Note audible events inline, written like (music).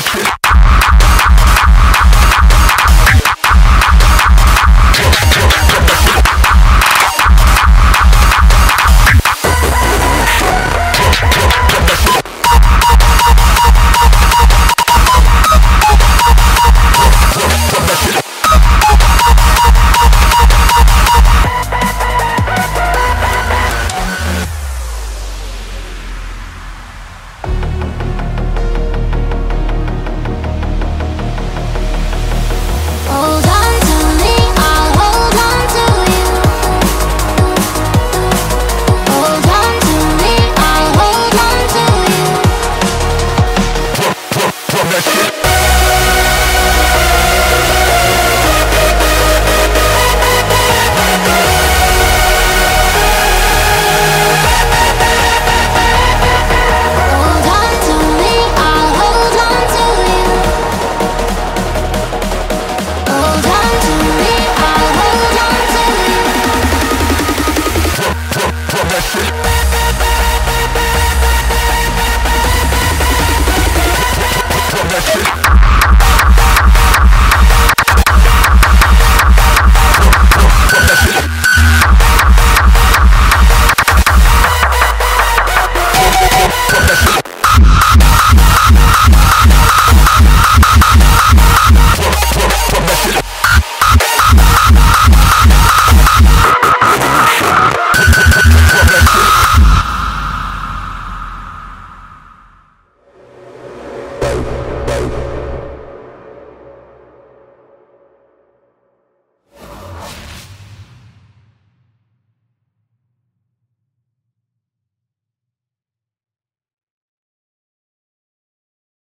touch. (laughs) go.